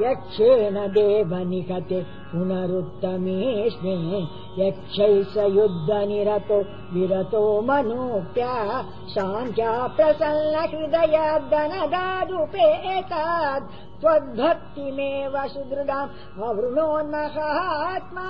यक्षेण देव निहते पुनरुत्तमेऽस्मि यक्षैष युद्ध निरतो विरतो मनोक्त्या साङ्ख्या प्रसन्न हृदयादन त्वद्भक्तिमेव सुदृढाम् अवृणोन्महात्मा